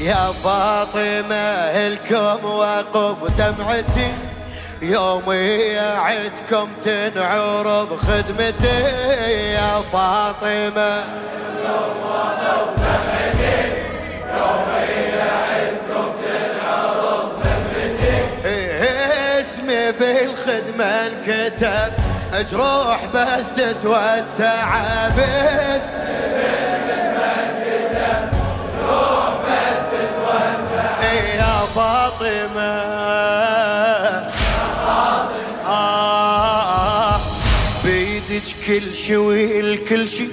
يا فاطمة الكم وقف دمعتي. يومي عدكم تنعرض خدمتي. يا فاطمة إيه، اسمي بالخدمة انكتب جروح بس تسوى التعابس إيه فاطمة. آه بيدك كل شوي الكل شي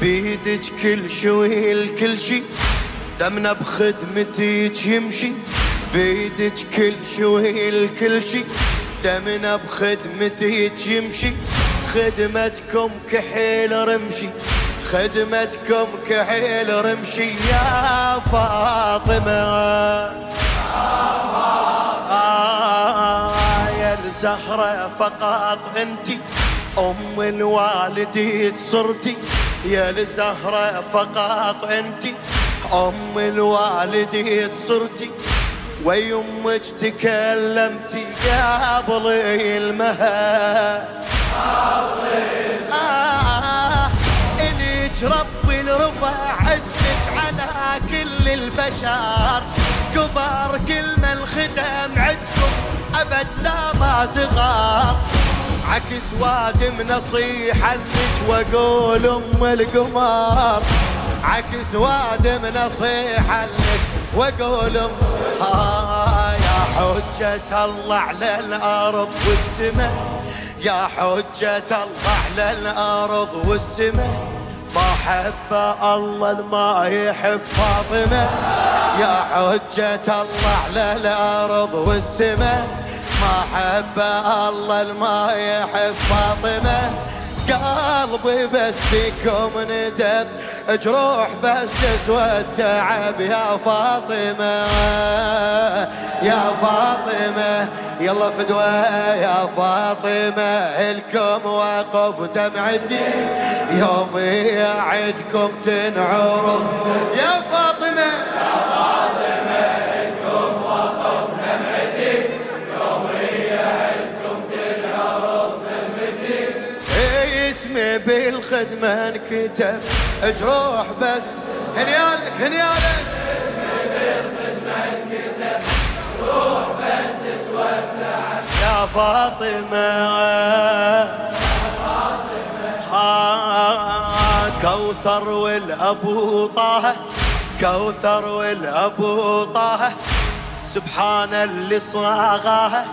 بيدك كل شوي الكل شي. دمنا بخدمتك يمشي بيدك كل شوي الكل شي. دمنا بخدمتك يمشي خدمتكم كحيل رمشي خدمتكم كحيل رمشي. يا فاطمة. يا الزهرة فقط انتي أم الوالدين صرتي. يا الزهرة فقط انتي أم الوالدين صرتي. ويمك تكلمتي قبل المها آه إليك ربي الرفع اسمك على كل البشر. كبر كل من خدم عدكم أبد لا ما صغار عكس وادم نصيحة لك وأقول أم القمر عكس وادم نصيحة لك وأقول أم يا حجة الله على الأرض والسماء. يا حجة الله على الأرض والسماء. ما حب الله ما يحب فاطمة. يا حجة الله على الأرض والسماء. ما حب الله ما يحب فاطمة. قلبي بس فيكم ندم جروح بس تسوى التعب يا فاطمة يا فاطمة يلا فدوى. يا فاطمة إلكم واقف دمعتي. يومي عدكم تنعرض يا فاطمة. إيه بالخدمة انكتب جروح بس. هنيالك هنيالك. يا فاطمة كوثر والأبو طه كوثر والأبو طه. سبحان اللي صاغاها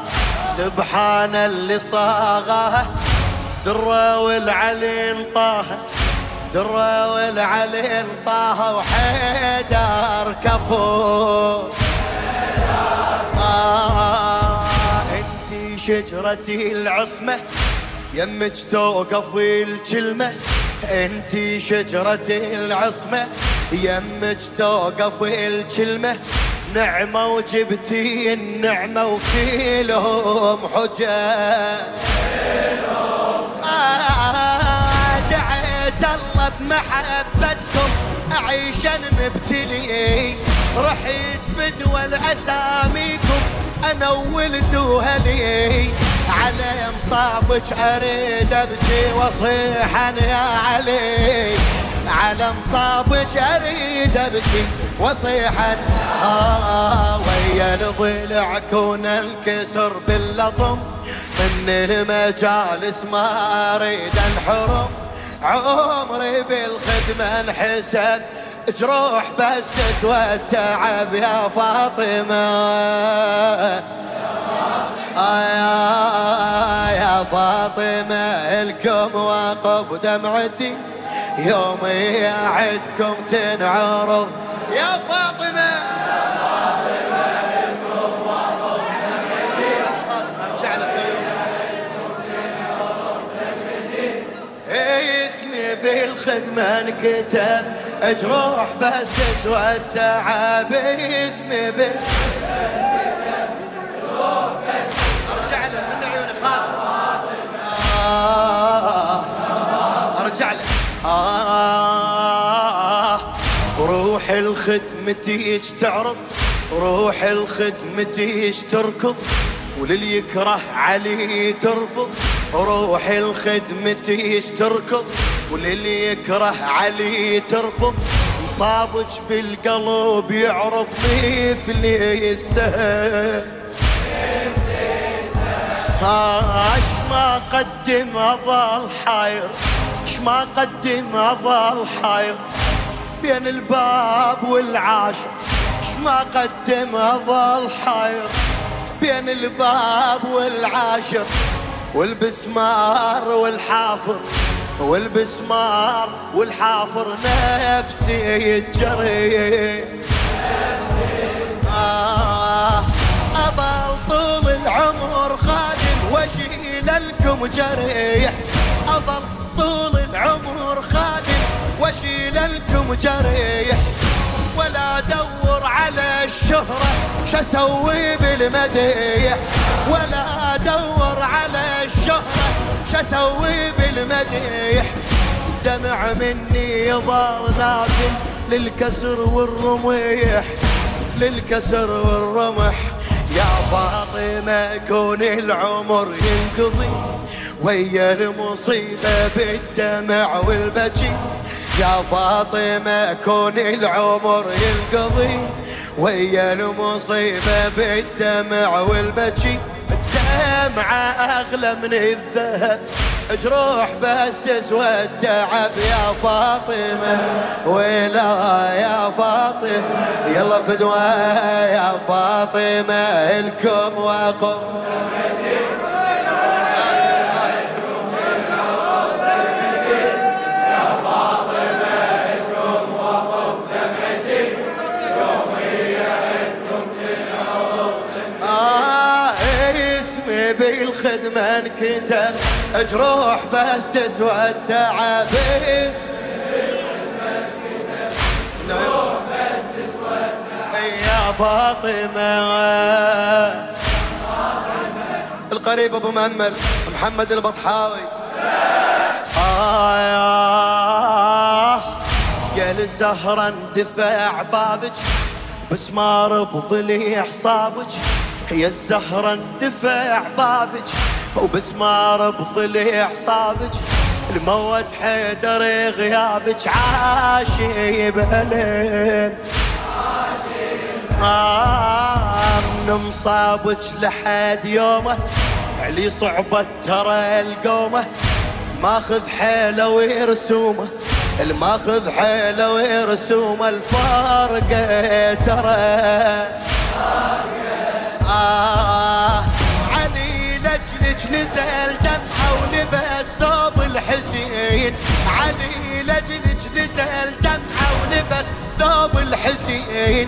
سبحان اللي صاغاها درة والعلين طه درة والعلين طه وحيدر كفو آه انتي شجرتي العصمة يمك توقفي الكلمة. انتي شجرتي العصمة يمك توقفي الكلمة. نعمة وجبتي النعمة وكيلهم حجة. دعيت الله بمحبتكم أعيش مبتلي. رحت فدوى الأساميكم أنا وولد وهلي على مصابك أريد أبكي وصيحا يا علي. على مصابك أريد أبكي وصيحا. ها ويا الضلع كون انكسر باللطم. من المجالس ما أريد انحرم عمري بالخدمة انحسب جروح بس تسوى التعب يا فاطمة آه يا فاطمة الكم واقف دمعتي. يومي عدكم تنعرض. يا فاطمة بالخدمة انكتب أجروح بس تسوى التعب اسمي بال أرجع له من عيوني خالد آه أرجع له. آه روح الخدمة تعرض روح الخدمة تركض وللي يكره علي ترفض روح الخدمة تركض. وللي يكره علي ترفض مصابك بالقلب يعرض مثلي السهل اش ما قدم اظل حاير اش ما قدم اظل حاير بين الباب والعاشر اش ما قدم اظل حاير بين الباب والعاشر والبسمار والحافر. والبسمار والحافر نفسي يتجري. آه أبل طول العمر خادم واشيل لكم جريح. أظل طول العمر خادم واشيل لكم جريح. ولا ادور على الشهرة شسوي بالمديح؟ ولا أدور على الشهرة شسوي بالمديح؟ دمع مني يظهر نازل للكسر والرميح للكسر والرمح. يا فاطمة كون العمر ينقضي ويا المصيبة بالدمع والبكي. يا فاطمة كون العمر ينقضي ويا المصيبة بالدمع والبكي. الدمعة أغلى من الذهب. جروح بس تسوى التعب يا فاطمة. ولا يا فاطمة يلا فدوى يا فاطمة. الكم وقم بالخدمة انكتب جروح بس تسوى التعب يا فاطمة. القريب أبو مأمل محمد البطحاوي. آه يا للزهرة اندفع بابك بسمار بظلي حصابك يا الزهرة اندفع بابك وبسمار بضلع صابك الموت حيدر غيابك عاشي بهلين من مصابك لحد يومه علي صعبة ترى القومة. ماخذ حيله ويرسومه الماخذ حيله ويرسومه الفارقة ترى. آه علي لجلج نزل دمعة ولبس ثوب الحسين. علي لجلج نزل دمعة ولبس ثوب الحسين.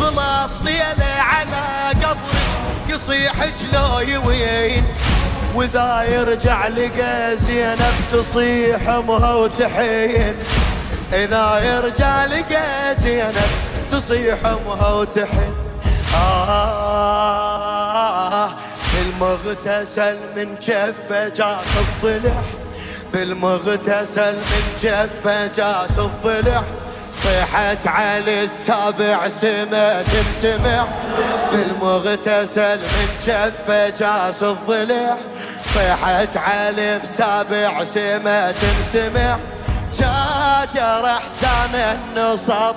خلاص ليلة على قبرك يصيح جلوي وين وإذا يرجع لقى زينب تصيح أمها وتحين. إذا يرجع لقى زينب تصيح أمها وتحين. آه. بالمغتسل من جفة جاس الضلع. بالمغتسل من جفة جاس الضلع. صيحت على السابع سمع تنسمع. بالمغتسل من جفة جاس الضلع. صيحت على سابع سمع تنسمع. جادر احزان النصب.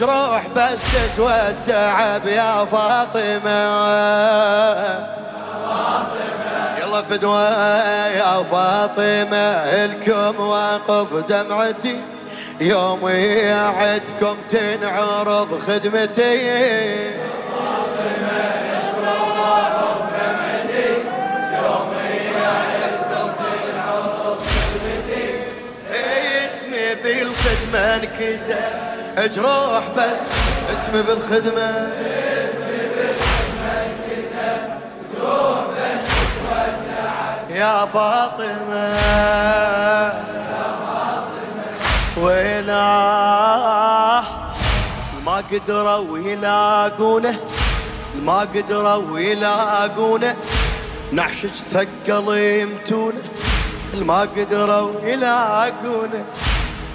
جروح بس تسوى التعب يا فاطمة. يلا فدوى يا فاطمة الكم واقف دمعتي. يوم يعدكم تنعرض خدمتي. بالخدمة انكتب جروح بس اسمي بالخدمة. يا فاطمة. فاطمة ويناه ما قدروا يلاقونه ما قدروا يلاقونه نحشج ثقل يمتونه ما قدروا يلاقونه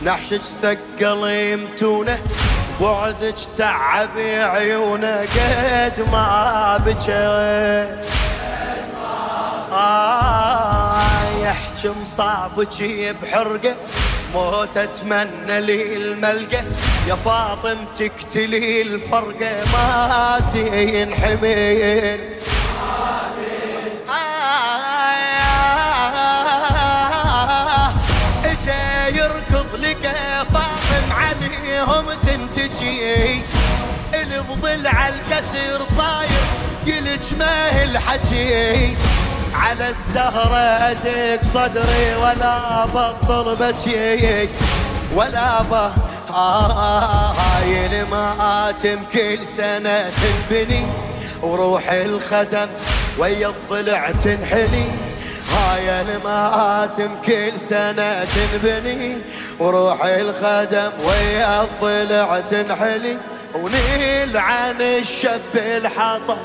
نحشج ثقل يمتونه بعدك تعب عيونه قد ما بكى آه. يحكي مصابك بحرقه موت أتمنى لي الملقى يا فاطم تقتلي الفرقة ما تنحمل إجا يركض لقى فاطم عليهم تنتجي. البضلع الكسر صاير قلت ما الحكي على الزهرة أدق صدري ولا بطل بجيك ولا به هاي المآتم كل سنة تنبني وروح الخدم ويا الضلع تنحني. هاي المآتم كل سنة تنبني وروح الخدم ويا الضلع تنحني. ونيل عن الشب الحطب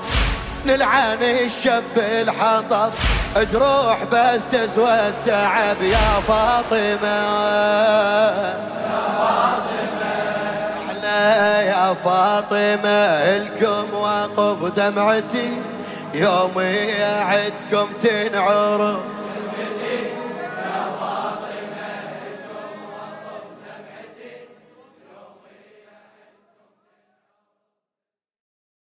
نلعن الشب الحطب جروح بس تسوى التعب يا فاطمة. يا فاطمة الكم وقف دمعتي يوم يعدكم تنعرض.